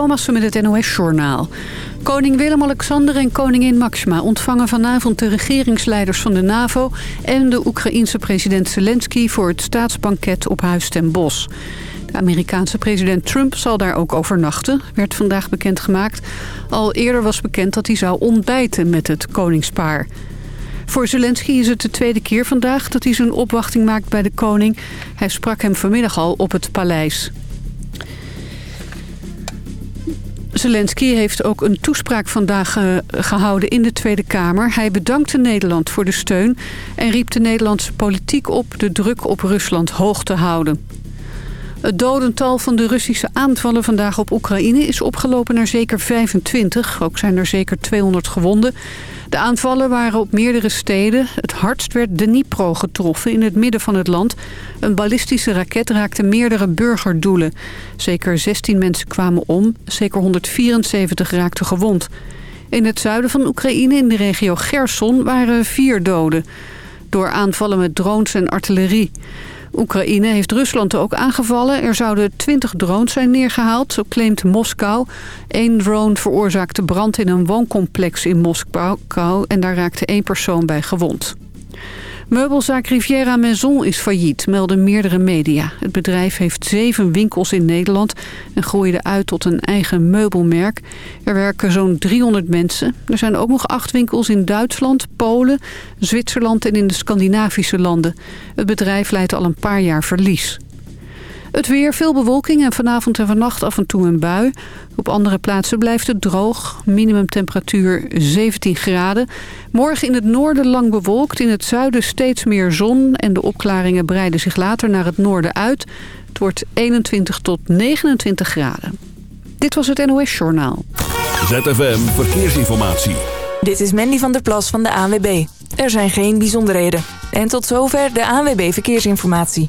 Thomas met het NOS-journaal. Koning Willem-Alexander en koningin Maxima ontvangen vanavond de regeringsleiders van de NAVO... en de Oekraïense president Zelensky voor het staatsbanket op Huis ten Bosch. De Amerikaanse president Trump zal daar ook overnachten, werd vandaag bekendgemaakt. Al eerder was bekend dat hij zou ontbijten met het koningspaar. Voor Zelensky is het de tweede keer vandaag dat hij zijn opwachting maakt bij de koning. Hij sprak hem vanmiddag al op het paleis. Zelensky heeft ook een toespraak vandaag uh, gehouden in de Tweede Kamer. Hij bedankte Nederland voor de steun en riep de Nederlandse politiek op de druk op Rusland hoog te houden. Het dodental van de Russische aanvallen vandaag op Oekraïne is opgelopen naar zeker 25. Ook zijn er zeker 200 gewonden. De aanvallen waren op meerdere steden. Het hardst werd Dnipro getroffen in het midden van het land. Een ballistische raket raakte meerdere burgerdoelen. Zeker 16 mensen kwamen om, zeker 174 raakten gewond. In het zuiden van Oekraïne, in de regio Gerson, waren vier doden. Door aanvallen met drones en artillerie. Oekraïne heeft Rusland ook aangevallen. Er zouden 20 drones zijn neergehaald, zo claimt Moskou. Eén drone veroorzaakte brand in een wooncomplex in Moskou... en daar raakte één persoon bij gewond. Meubelzaak Riviera Maison is failliet, melden meerdere media. Het bedrijf heeft zeven winkels in Nederland en groeide uit tot een eigen meubelmerk. Er werken zo'n 300 mensen. Er zijn ook nog acht winkels in Duitsland, Polen, Zwitserland en in de Scandinavische landen. Het bedrijf leidt al een paar jaar verlies. Het weer, veel bewolking en vanavond en vannacht af en toe een bui. Op andere plaatsen blijft het droog. Minimumtemperatuur 17 graden. Morgen in het noorden lang bewolkt. In het zuiden steeds meer zon. En de opklaringen breiden zich later naar het noorden uit. Het wordt 21 tot 29 graden. Dit was het NOS Journaal. ZFM Verkeersinformatie. Dit is Mandy van der Plas van de ANWB. Er zijn geen bijzonderheden. En tot zover de ANWB Verkeersinformatie.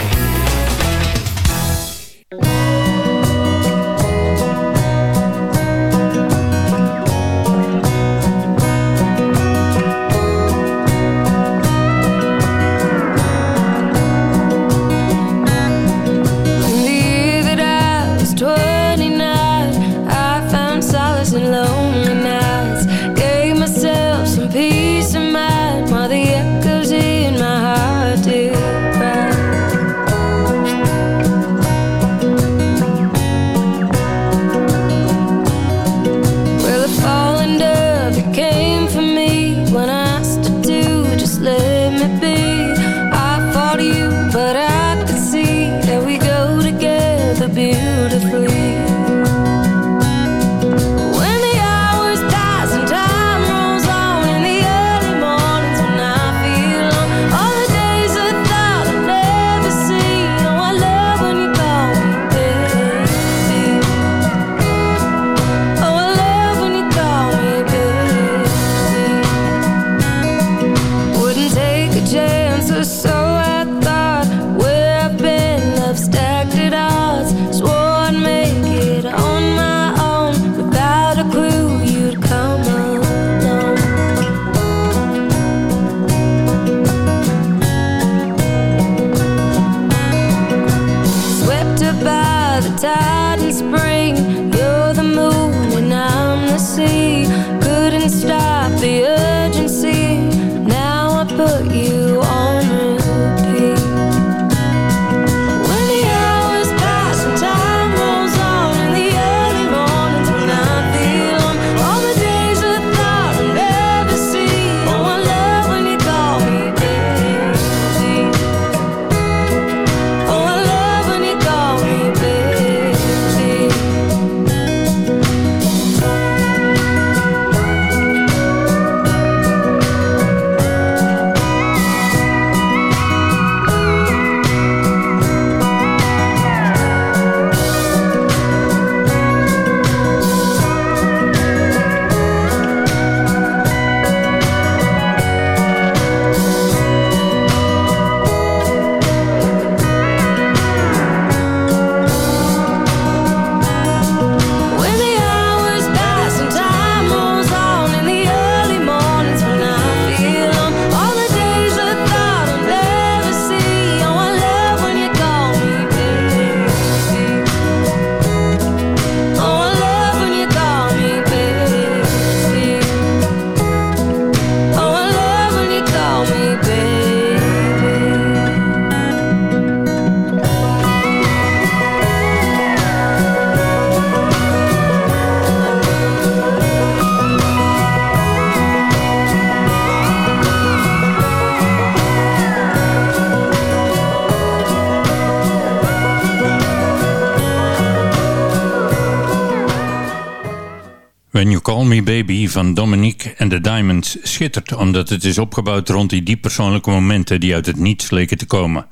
Call Me Baby van Dominique and the Diamonds schittert omdat het is opgebouwd rond die diep persoonlijke momenten die uit het niets leken te komen.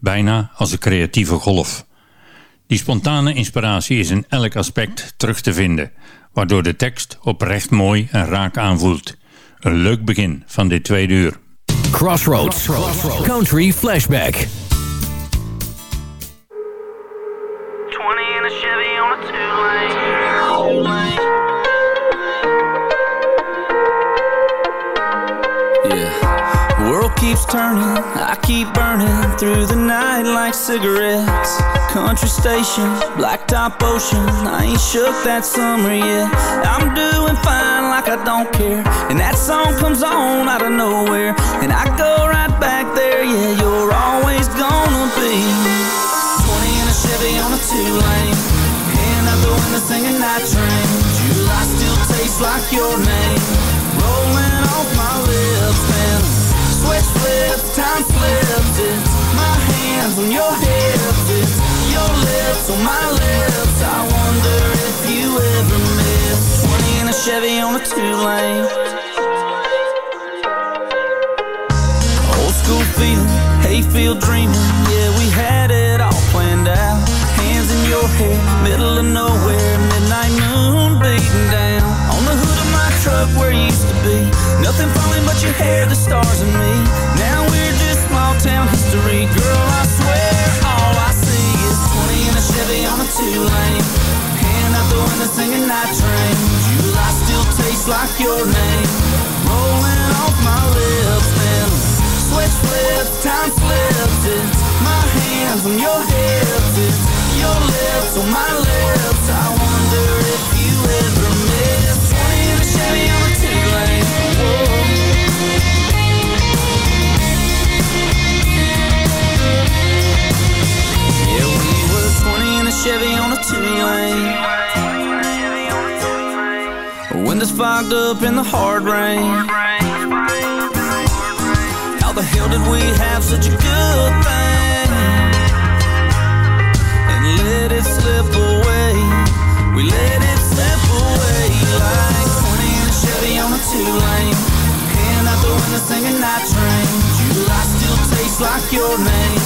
Bijna als een creatieve golf. Die spontane inspiratie is in elk aspect terug te vinden, waardoor de tekst oprecht mooi en raak aanvoelt. Een leuk begin van dit tweede uur. Crossroads, Country Flashback. Keeps turning, I keep burning through the night like cigarettes. Country station, blacktop ocean, I ain't shook that summer yet. I'm doing fine like I don't care, and that song comes on out of nowhere, and I go right back there. Yeah, you're always gonna be 20 in a Chevy on a two lane, hand out the window singing night train. July still tastes like your name, time flips It's my hands on your hips. It's your lips on my lips. I wonder if you ever miss. 20 in a Chevy on a two-lane. Old school feeling, hayfield dreaming. Yeah, we had it all planned out. Hands in your hair, middle of nowhere. Midnight moon beating down. On the hood of my truck where you used to be. Nothing falling but your hair, the stars and me history Girl, I swear all I see is 20 in a Chevy on a two-lane. Hand out the window singing night train. July still tastes like your name. Rolling off my lips Then switch flips, time flips It's my hands on your hips. It's your lips on my lips. I wonder if you ever miss. 20 in a Chevy on a two-lane Chevy on a two-lane Windows fogged up in the hard rain. How the hell did we have such a good thing? And let it slip away. We let it slip away Like 20 in a Chevy on a two-lane. Hand out the window singing night train. July still tastes like your name.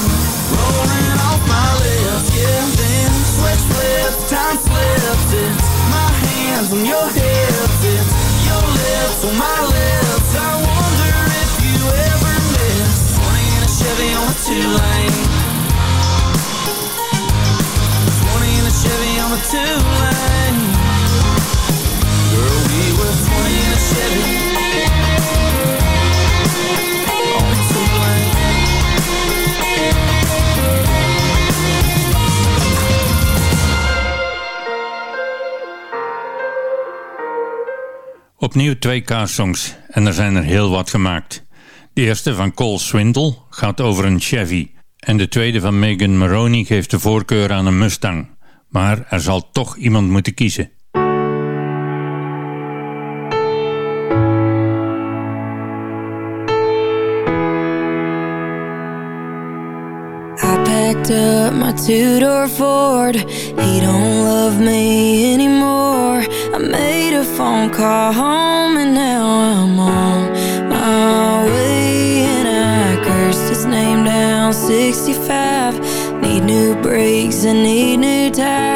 Rolling off my lips, yeah Then switch flips, time flips It's my hands on your hips It's your lips on my lips. I wonder if you ever miss 20 in a Chevy on a two-lane 20 in a Chevy on a two-lane Girl, we were 20 in a Chevy Opnieuw twee kaarsongs en er zijn er heel wat gemaakt. De eerste van Cole Swindle gaat over een Chevy. En de tweede van Megan Maroney geeft de voorkeur aan een Mustang. Maar er zal toch iemand moeten kiezen. up my two-door Ford He don't love me anymore made a phone call home and now I'm on my way. And I cursed his name down 65 Need new brakes and need new tires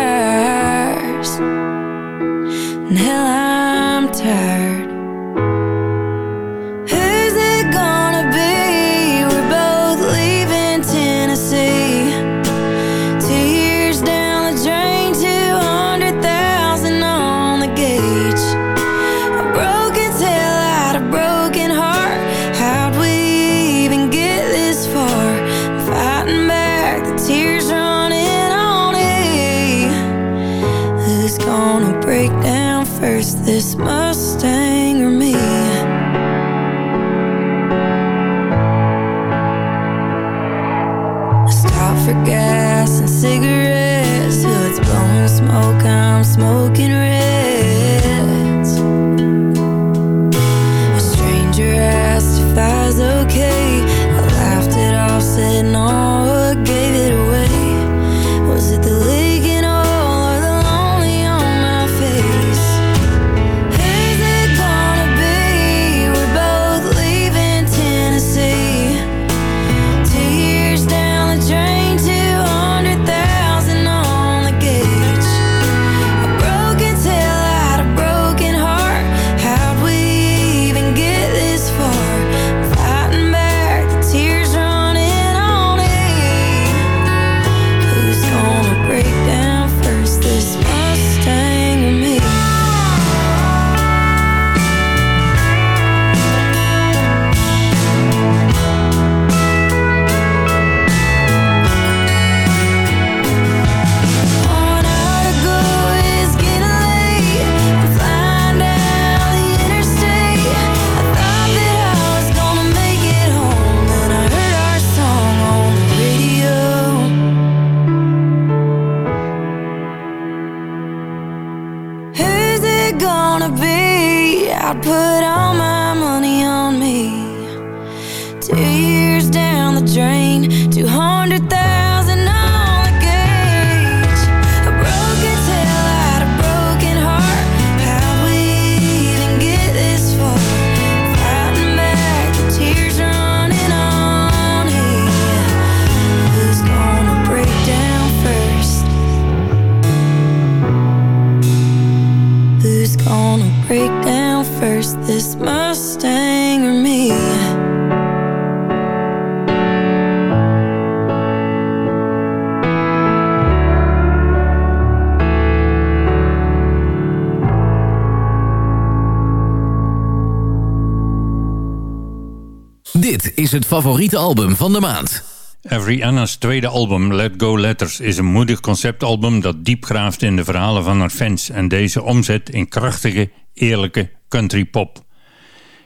favoriete album van de maand. Every Anna's tweede album, Let Go Letters, is een moedig conceptalbum dat diep graaft in de verhalen van haar fans en deze omzet in krachtige, eerlijke country pop.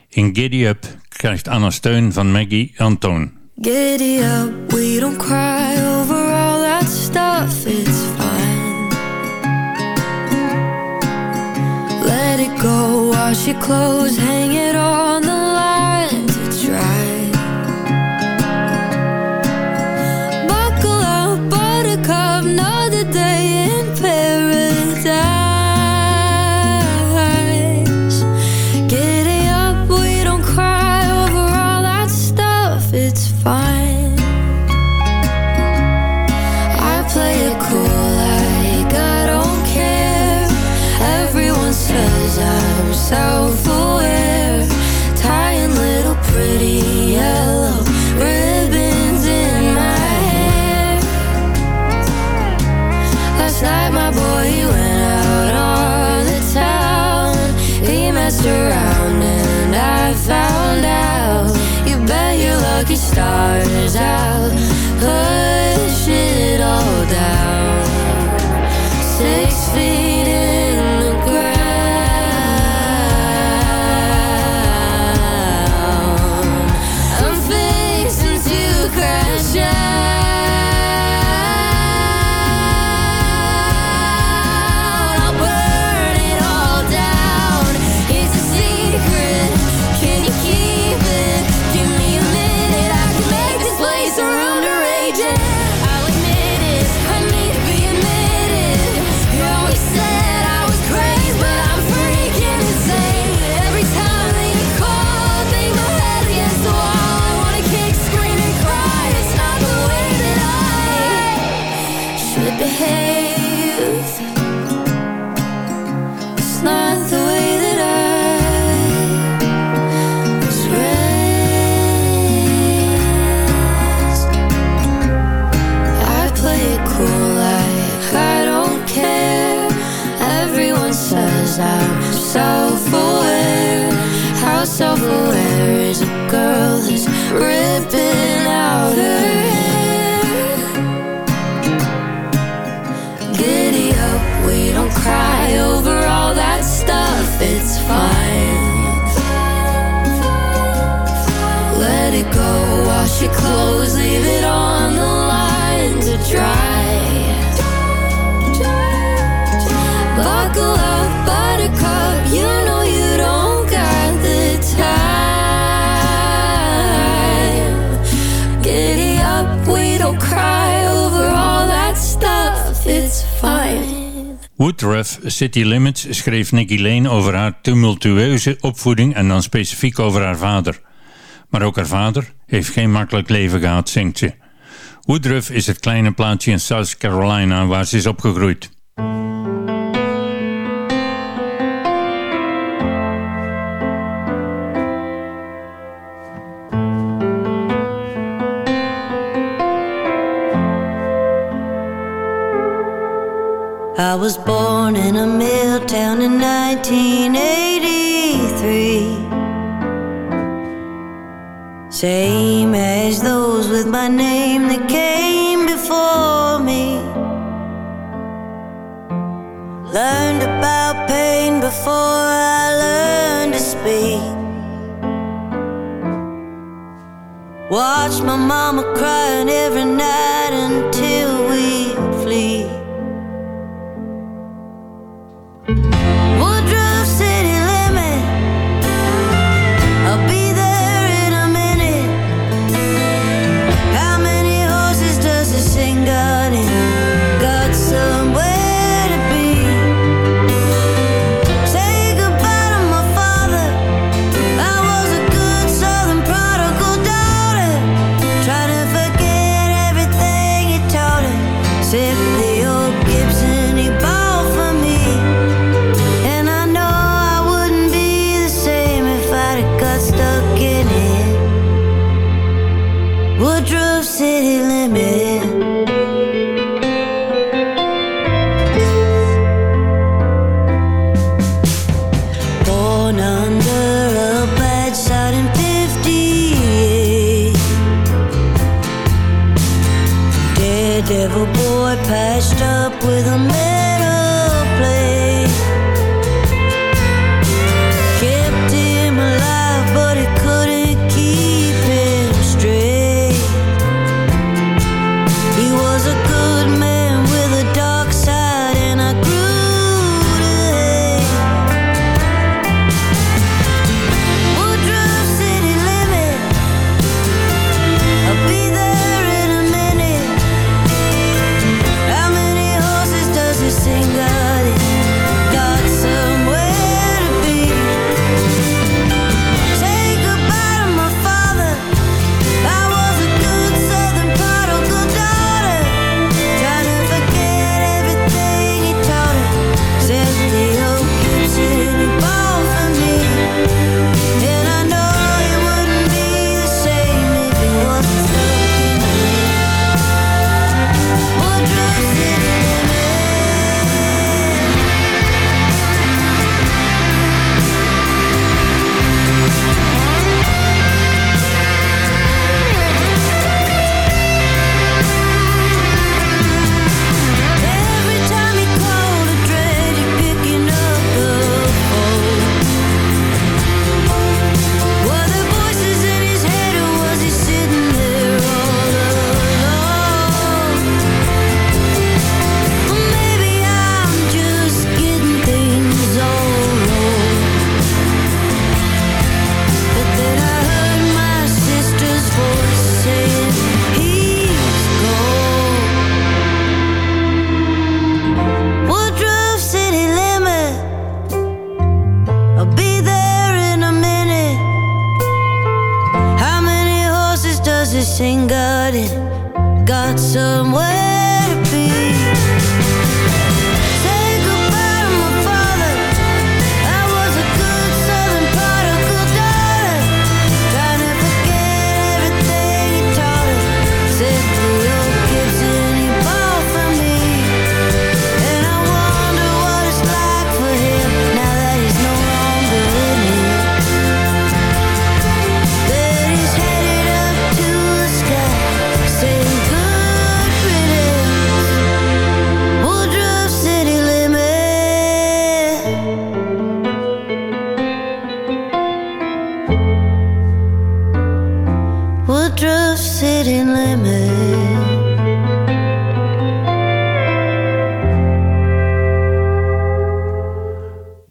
In Giddy Up krijgt Anna steun van Maggie Antoon. Giddy up, we don't cry over all that stuff, it's fine. Let it go, wash your clothes, hang City Limits schreef Nicky Lane over haar tumultueuze opvoeding en dan specifiek over haar vader. Maar ook haar vader heeft geen makkelijk leven gehad, zingt ze. Woodruff is het kleine plaatsje in South Carolina waar ze is opgegroeid. I was born in a mill town in 1983. Same as those with my name that came before me. Learned about pain before I learned to speak. Watched my mama crying every night until we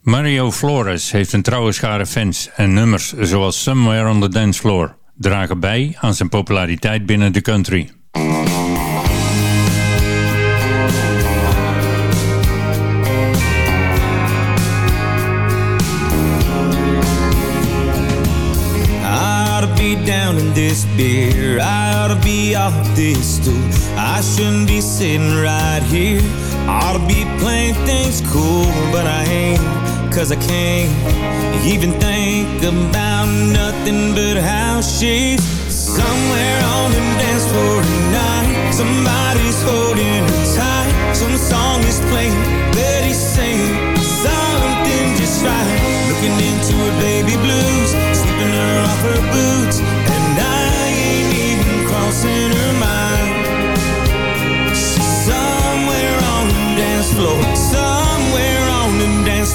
Mario Flores heeft een trouwe schare fans en nummers zoals Somewhere on the Dance Floor dragen bij aan zijn populariteit binnen de country. beer I ought to be off this stool I shouldn't be sitting right here. I ought to be playing things cool But I ain't, cause I can't Even think about nothing but how she's Somewhere on the dance floor tonight Somebody's holding her tight. Some song is playing, that he's singing Something just right. Looking into her baby blues Slipping her off her boots.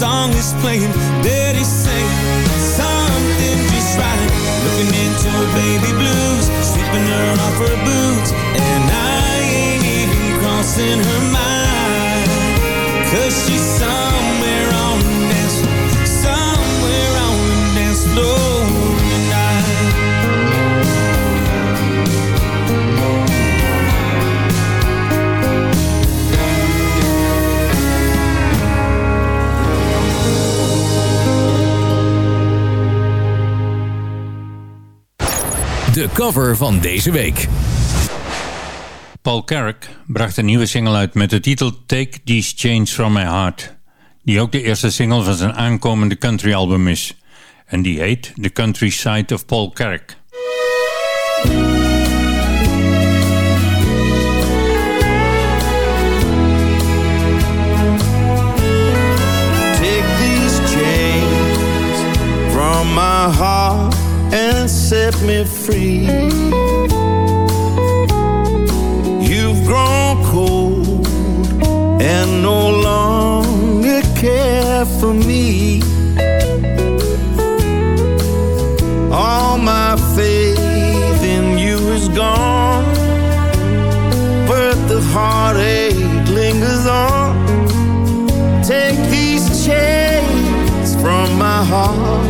song is playing. Daddy's saying something just right. Looking into her baby blues, sweeping her off her boots, and I ain't even crossing her mind. Cause she's somewhere cover van deze week. Paul Carrick bracht een nieuwe single uit met de titel Take These Chains From My Heart. Die ook de eerste single van zijn aankomende country album is. En die heet The Countryside of Paul Carrick. Take these chains from my heart set me free. You've grown cold and no longer care for me. All my faith in you is gone, but the heartache lingers on. Take these chains from my heart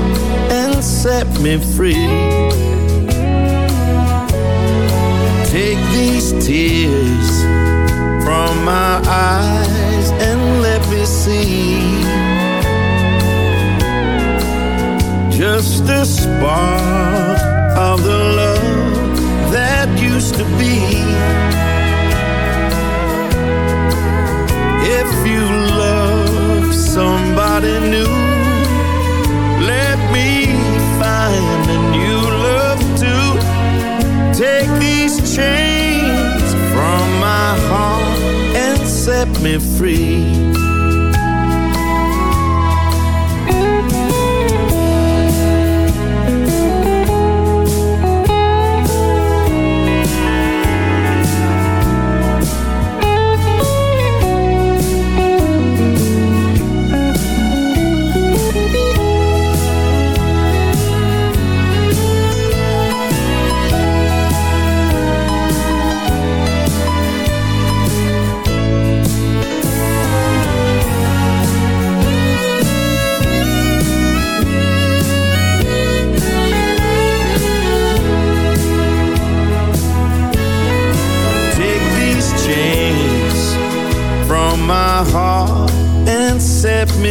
and set me free. These tears from my eyes and let me see just a spark of the love that used to be. If you love somebody new, me free.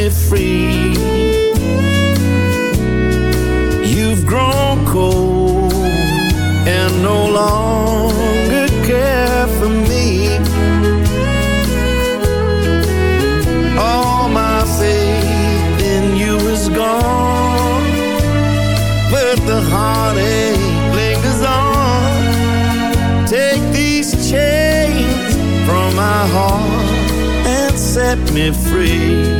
Me free. You've grown cold and no longer care for me. All my faith in you is gone, but the heartache lingers on. Take these chains from my heart and set me free.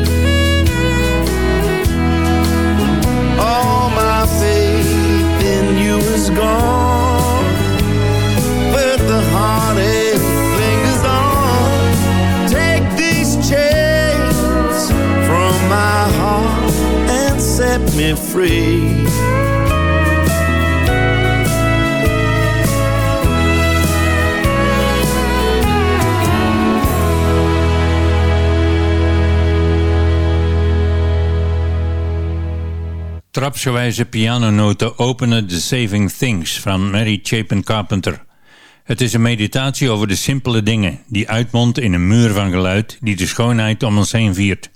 Me free. Trapsgewijze pianonoten openen The Saving Things van Mary Chapin Carpenter. Het is een meditatie over de simpele dingen die uitmondt in een muur van geluid die de schoonheid om ons heen viert.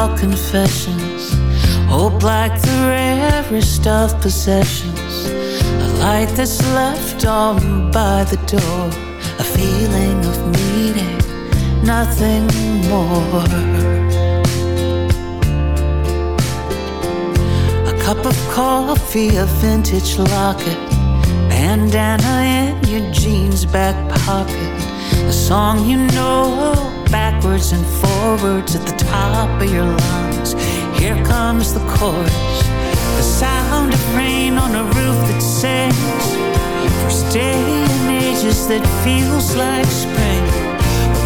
All confessions. Hope like the rarest of possessions. A light that's left on by the door. A feeling of meeting nothing more. A cup of coffee, a vintage locket, bandana in your jeans back pocket, a song you know backwards and forwards at the top of your lungs. Here comes the chorus, the sound of rain on a roof that sings. First day in ages that feels like spring,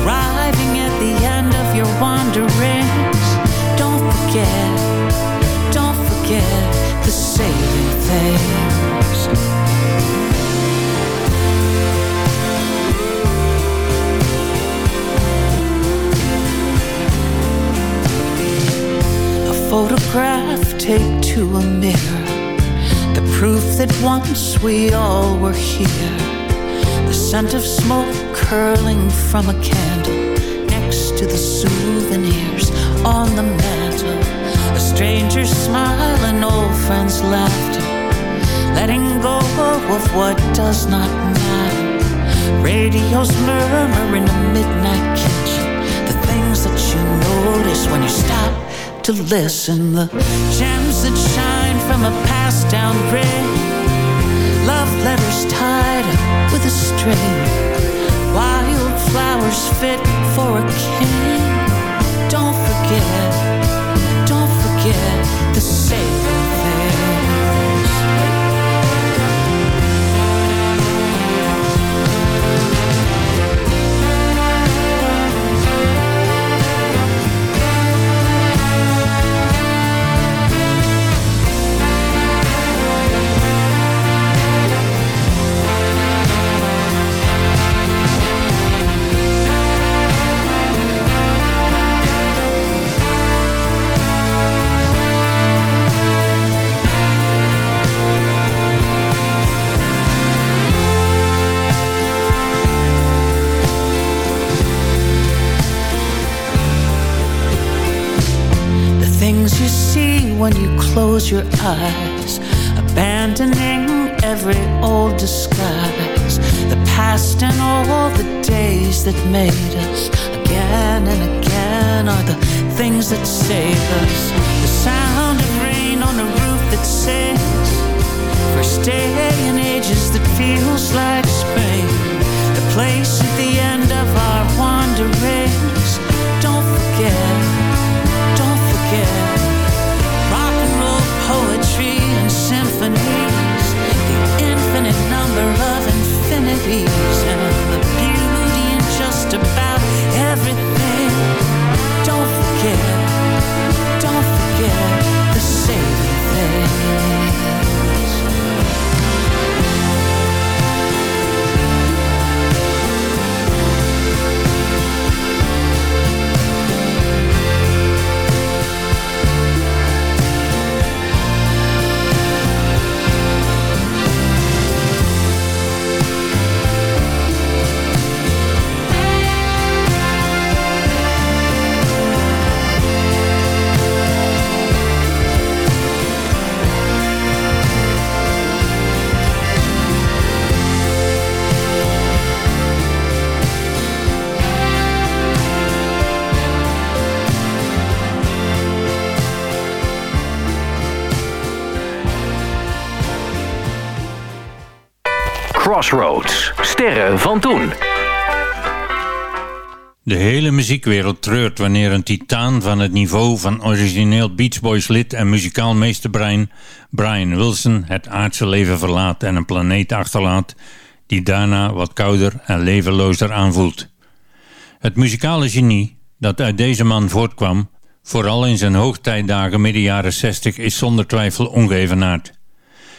arriving at the end of your wanderings. Don't forget, don't forget the saving things. Photograph taped to a mirror. The proof that once we all were here. The scent of smoke curling from a candle next to the souvenirs on the mantle. A stranger's smile and old friend's laughter. Letting go of what does not matter. Radio's murmur in a midnight kitchen. The things that you notice when you stop to listen. The gems that shine from a passed down ring. Love letters tied up with a string. Wild flowers fit for a king. Don't forget, don't forget the saving close your eyes, abandoning every old disguise. The past and all the days that made us again and again are the things that save us. The sound of rain on a roof that sings. First day in ages that feels like spring. The place at the end infinities, Crossroads. Sterren van toen. De hele muziekwereld treurt wanneer een titaan van het niveau van origineel Beach Boys lid en muzikaal meesterbrein Brian Wilson het aardse leven verlaat en een planeet achterlaat die daarna wat kouder en levenlozer aanvoelt. Het muzikale genie dat uit deze man voortkwam, vooral in zijn hoogtijdagen midden jaren 60, is zonder twijfel ongeëvenaard.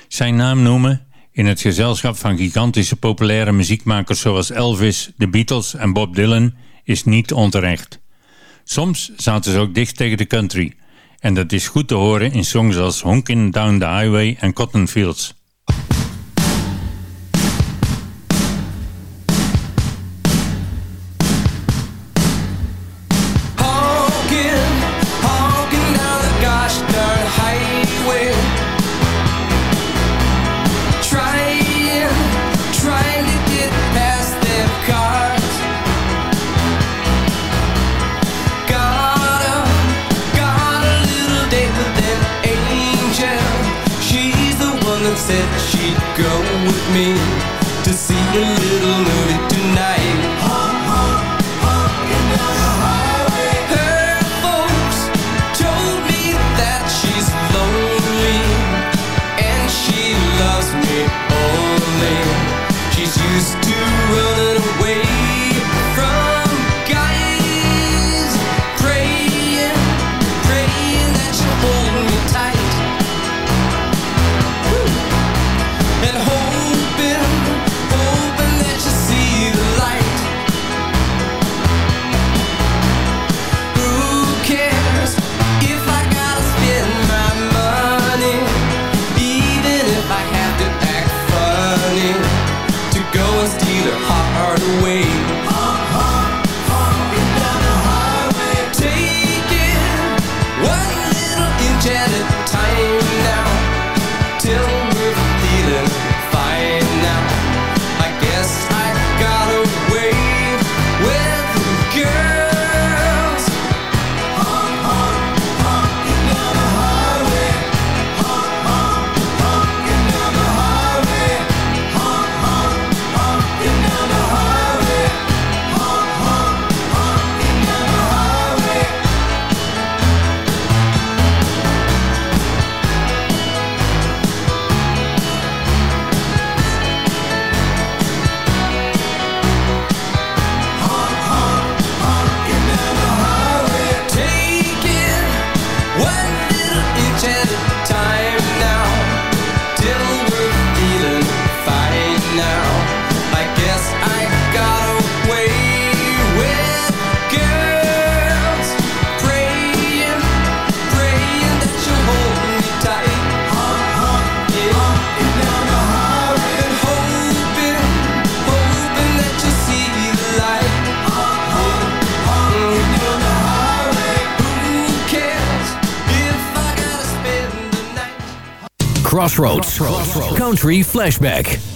Zijn naam noemen in het gezelschap van gigantische populaire muziekmakers zoals Elvis, The Beatles en Bob Dylan is niet onterecht. Soms zaten ze ook dicht tegen de country. En dat is goed te horen in songs als Honkin' Down the Highway en Cotton Fields. Country Flashback.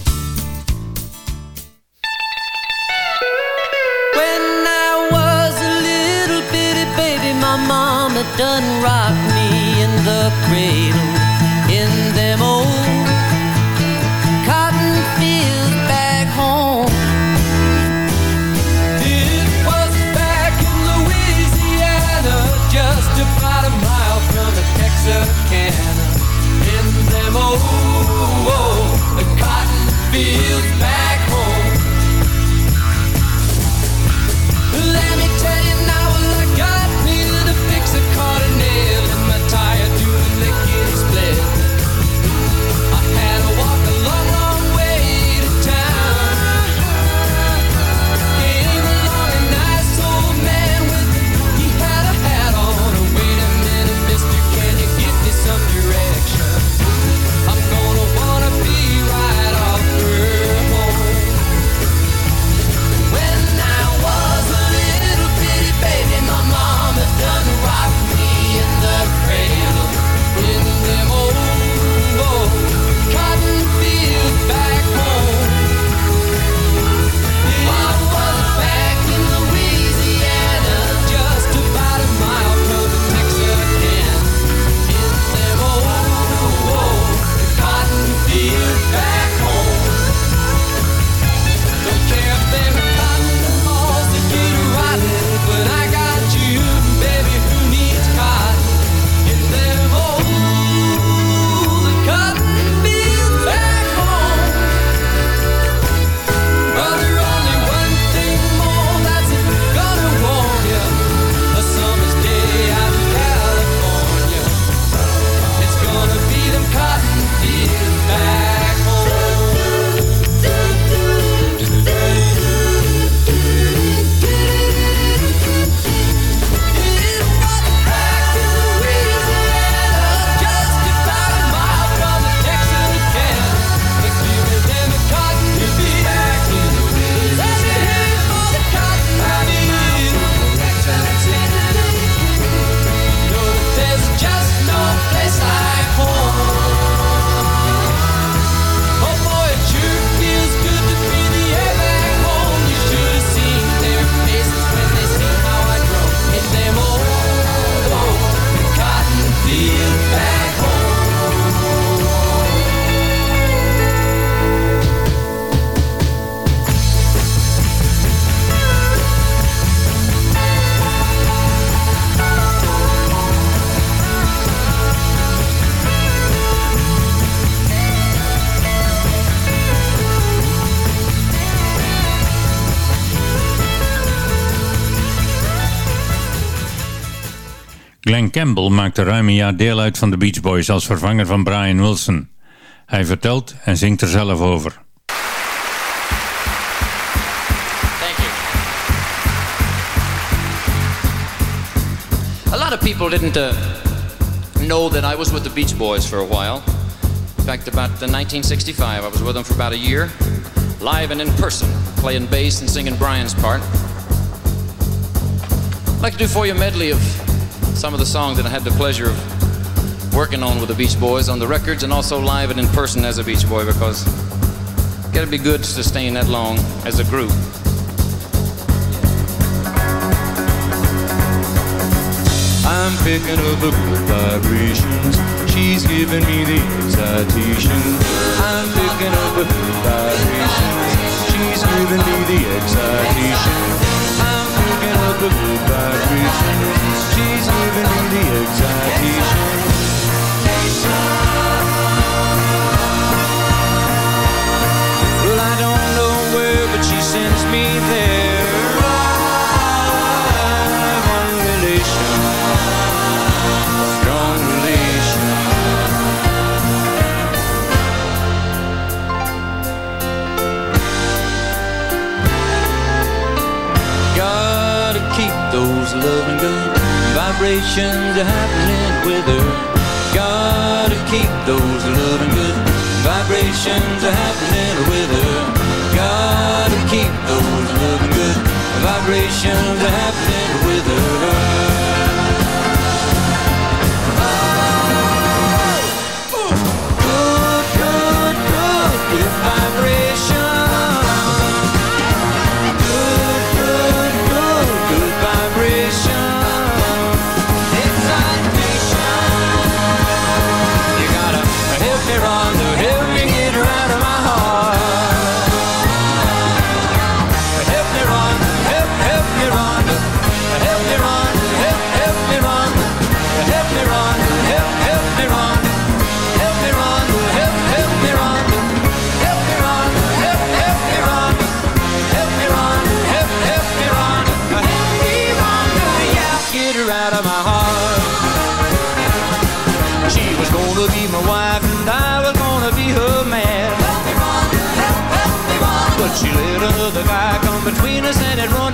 Campbell maakte ruim een jaar deel uit van de Beach Boys als vervanger van Brian Wilson. Hij vertelt en zingt er zelf over. A lot of people didn't uh, know that I was with the Beach Boys for a while. In fact, about uh, 1965, I was with them for about a year, live and in person, playing bass and singing Brian's part. I'd like to do for you a medley of some of the songs that I had the pleasure of working on with the Beach Boys on the records and also live and in person as a Beach Boy because it's got to be good to sustain that long as a group. I'm picking up the good vibrations. She's giving me the excitation. I'm picking up the good vibrations. She's giving me the excitation. The good vibrations. She's giving me the excitation. Vibrations happening with her. Gotta keep those loving good vibrations happening with her. Gotta keep those loving good vibrations happening with her. Another guy come between us and it ruined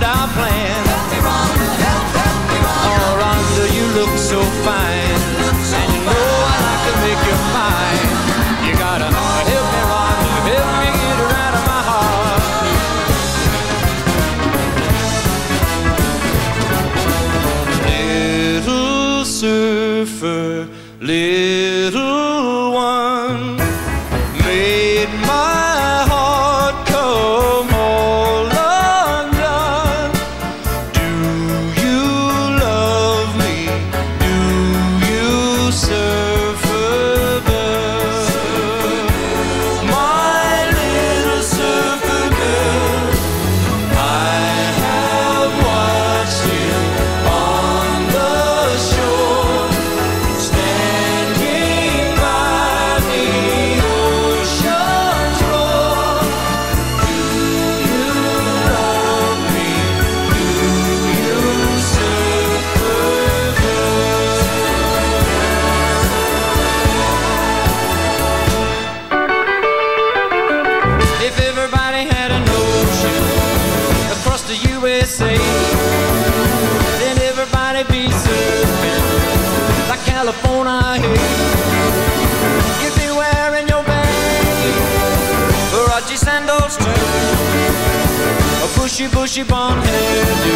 bushy, hairdo,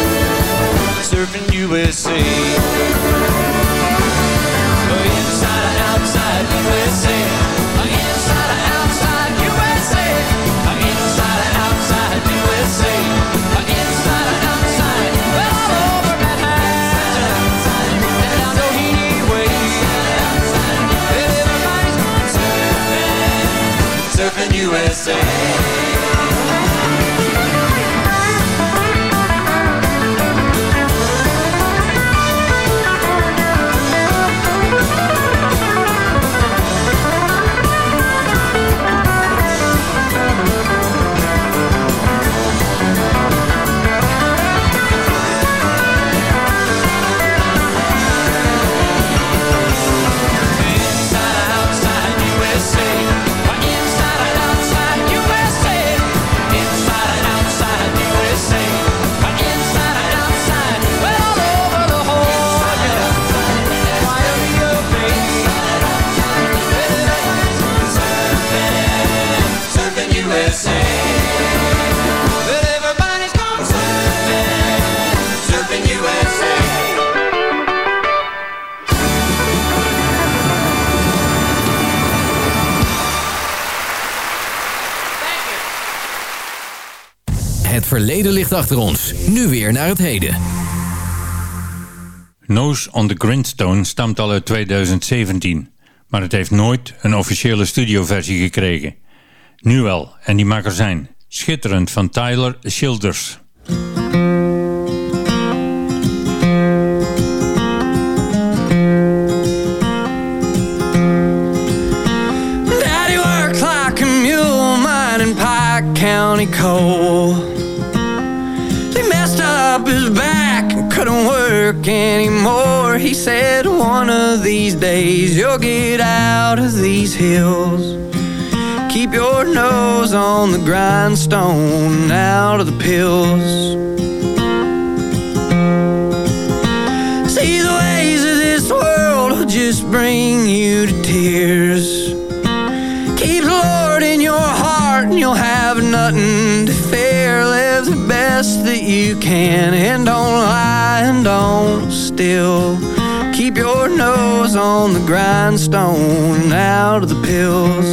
surfing USA. Inside outside USA. Inside outside USA. Inside outside USA. Inside outside. Over Manhattan. And. Everybody's surfing. Surfing USA. Verleden ligt achter ons. Nu weer naar het heden. Nose on the Grindstone stamt al uit 2017. Maar het heeft nooit een officiële studioversie gekregen. Nu wel, en die mag er zijn. Schitterend van Tyler Childers. Daddy worked like a mule mining Pike County coal. Up his back and couldn't work anymore. He said, One of these days you'll get out of these hills. Keep your nose on the grindstone, out of the pills. See the ways of this world will just bring best that you can and don't lie and don't steal. Keep your nose on the grindstone, out of the pills.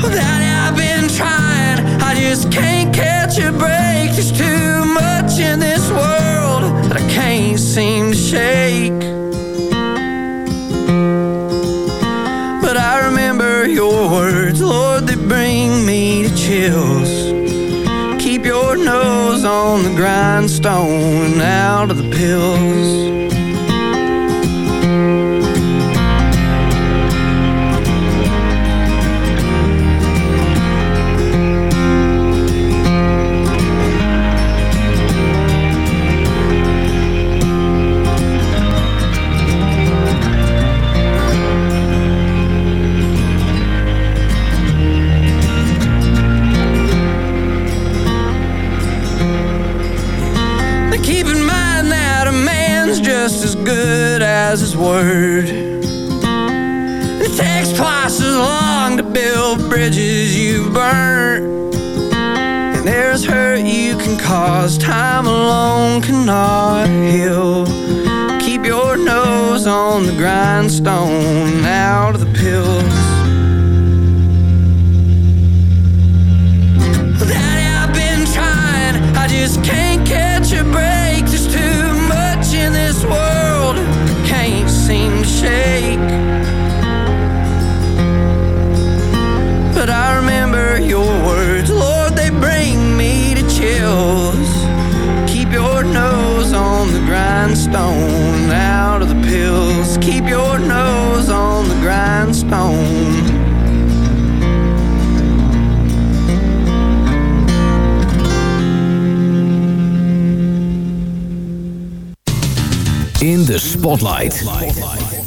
Well, Daddy, I've chills. Keep your nose on the grindstone, out of the pills. Word. It takes twice as long to build bridges you've burnt. And there's hurt you can cause, time alone cannot heal. Keep your nose on the grindstone, out of the pills. The Spotlight.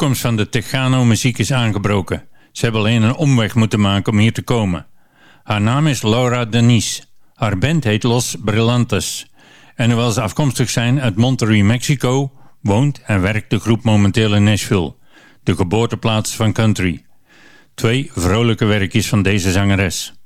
Toekomst van de Tejano-muziek is aangebroken. Ze hebben alleen een omweg moeten maken om hier te komen. Haar naam is Laura Denise. Haar band heet Los Brillantes. En hoewel ze afkomstig zijn uit Monterrey, Mexico, woont en werkt de groep momenteel in Nashville, de geboorteplaats van country. Twee vrolijke werkjes van deze zangeres.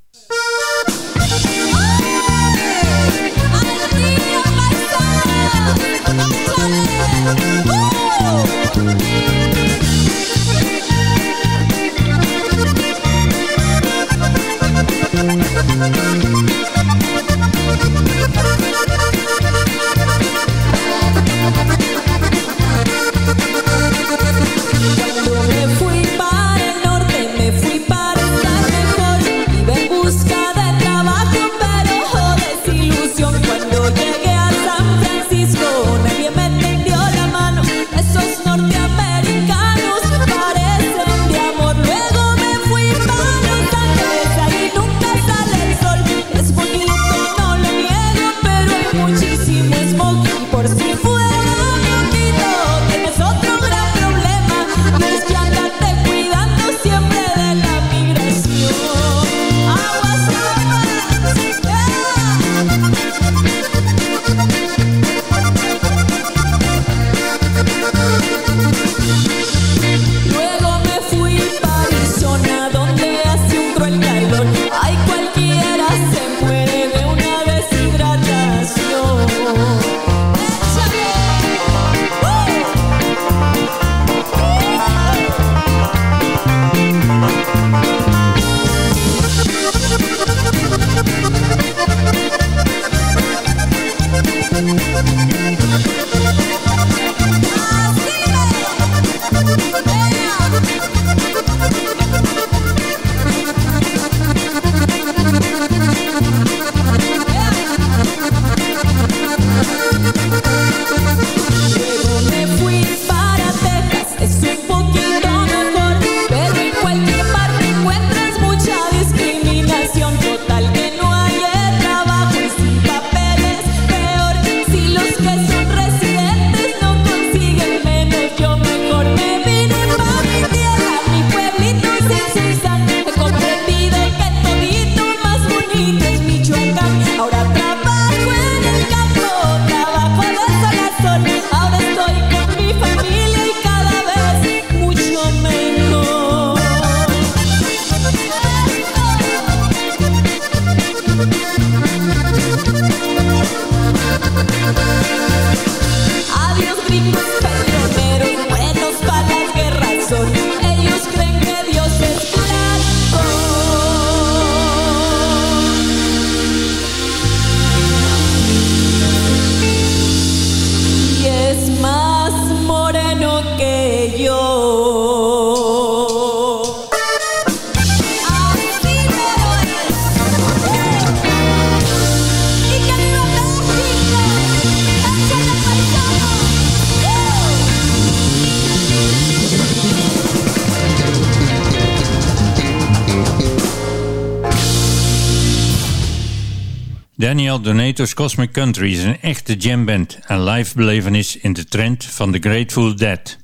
Cosmic Country is een echte jamband en live belevenis in de trend van The Grateful Dead.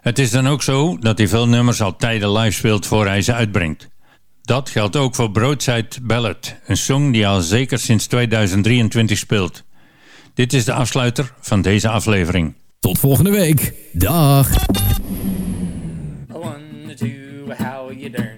Het is dan ook zo dat hij veel nummers al tijden live speelt voor hij ze uitbrengt. Dat geldt ook voor broodside Ballad, een song die al zeker sinds 2023 speelt. Dit is de afsluiter van deze aflevering. Tot volgende week. Dag. How you